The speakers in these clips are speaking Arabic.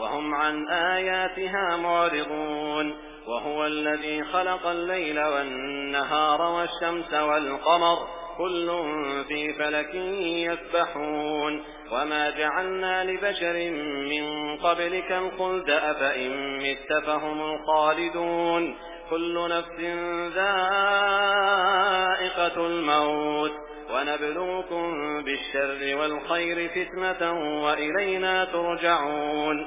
وهم عن آياتها معرضون وهو الذي خلق الليل والنهار والشمس والقمر كل في فلك يسبحون وما جعلنا لبشر من قبلك الخلد أفإن مت فهم الخالدون كل نفس ذائقة الموت ونبلوكم بالشر والخير فتنة وإلينا ترجعون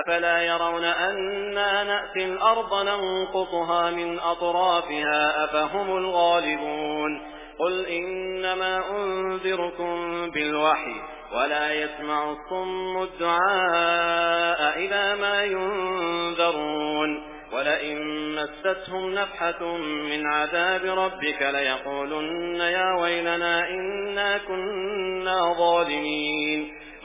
أفلا يرون أنا نأتي الأرض ننقصها من أطرافها أفهم الغالبون قل إنما أنذركم بالوحي ولا يسمع الصم الدعاء إذا ما ينذرون ولئن مستهم نفحة من عذاب ربك ليقولن يا ويلنا إنا كنا ظالمين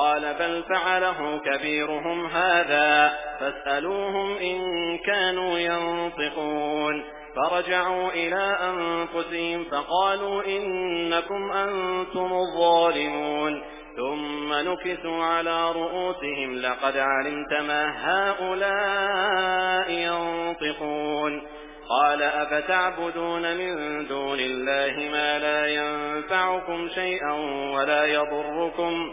قال بل فعله كبيرهم هذا فاسألوهم إن كانوا ينطقون. فرجعوا إلى أنفسهم فقالوا إنكم أنتم الظالمون. ثم نكسوا على رؤوسهم لقد علمت ما هؤلاء ينطقون. قال أفتعبدون من دون الله ما لا ينفعكم شيئا ولا يضركم؟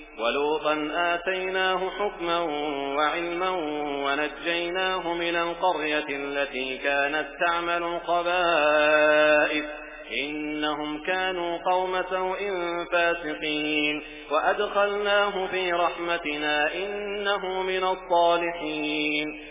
ولوطا آتيناه حكما وعلما ونجيناه من القرية التي كانت تعمل القبائث إنهم كانوا قوم سوء فاسقين. وأدخلناه في رحمتنا إنه من الصالحين.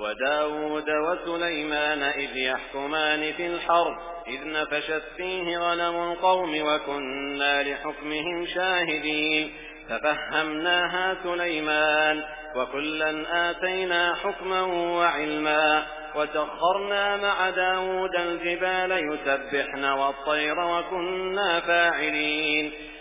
وداود وسليمان إذ يحكمان في الحرب إذ نفشت فيه غنم القوم وكنا لحكمهم شاهدين. ففهمناها سليمان وكلا آتينا حكما وعلما. وسخرنا مع داود الجبال يسبحن والطير وكنا فاعلين.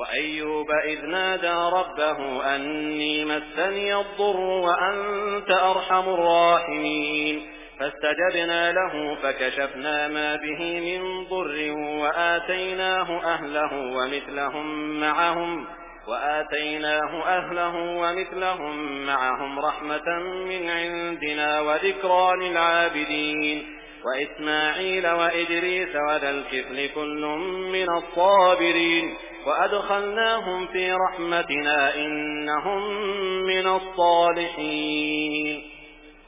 وأيوب إذ نادى ربه أني مسني الضر وأنت أرحم الراحمين. فاستجبنا له فكشفنا ما به من ضر وآتيناه أهله ومثلهم معهم وآتيناه أهله ومثلهم معهم رحمة من عندنا وذكرى للعابدين. وإسماعيل وإدريس وذا الكفل كل من الصابرين. وأدخلناهم في رحمتنا إنهم من الصالحين.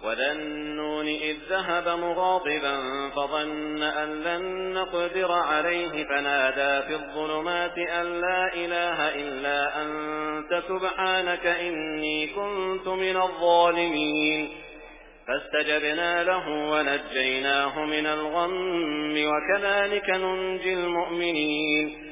وذا النون إذ ذهب مغاضبا فظن أن لن نقدر عليه فنادى في الظلمات أن لا إله إلا أنت سبحانك إني كنت من الظالمين. فاستجبنا له ونجيناه من الغم وكذلك ننجي المؤمنين.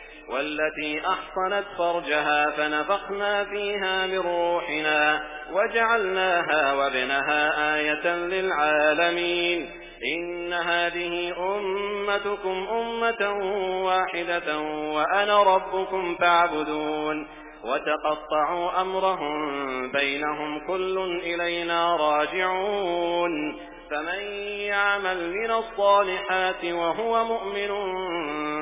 والتي أحصنت فرجها فنفخنا فيها من روحنا وجعلناها وابنها آية للعالمين. إن هذه أمتكم أمة واحدة وأنا ربكم فاعبدون. وتقطعوا أمرهم بينهم كل إلينا راجعون. فمن يعمل من الصالحات وهو مؤمن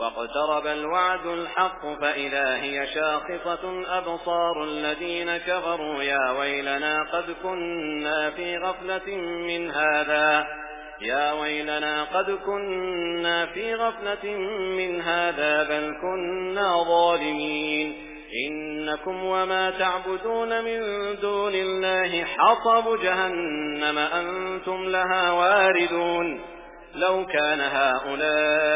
واقترب الوعد الحق فإذا هي شاخصة أبصار الذين كفروا يا ويلنا قد كنا في غفلة من هذا. يا ويلنا قد كنا في غفلة من هذا بل كنا ظالمين. إنكم وما تعبدون من دون الله حصب جهنم أنتم لها واردون. لو كان هؤلاء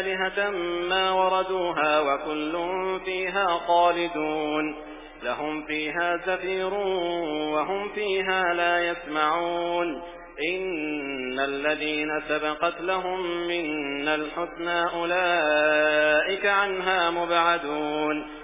آلهة ما وردوها وكل فيها خالدون. لهم فيها زفير وهم فيها لا يسمعون. إن الذين سبقت لهم منا الحسنى أولئك عنها مبعدون.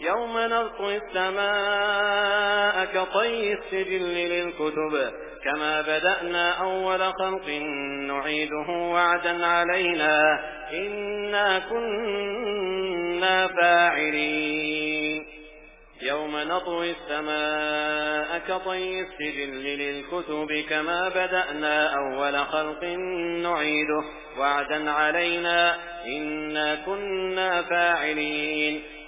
يوم نطوي السماء كطي السجل للكتب كما بدأنا أول خلق نعيده وعدا علينا إنا كنا فاعلين. يوم نطوي السماء كطي السجل للكتب كما بدأنا أول خلق نعيده وعدا علينا إنا كنا فاعلين.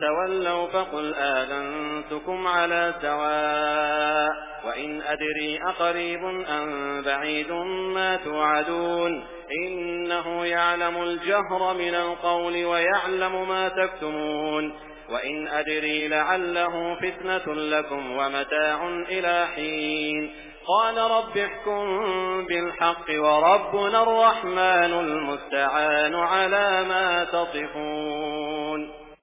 تولوا فقل آذنتكم على سواء وإن أدري أقريب أم بعيد ما توعدون إنه يعلم الجهر من القول ويعلم ما تكتمون وإن أدري لعله فتنة لكم ومتاع إلى حين قال رب احكم بالحق وربنا الرحمن المستعان على ما تصفون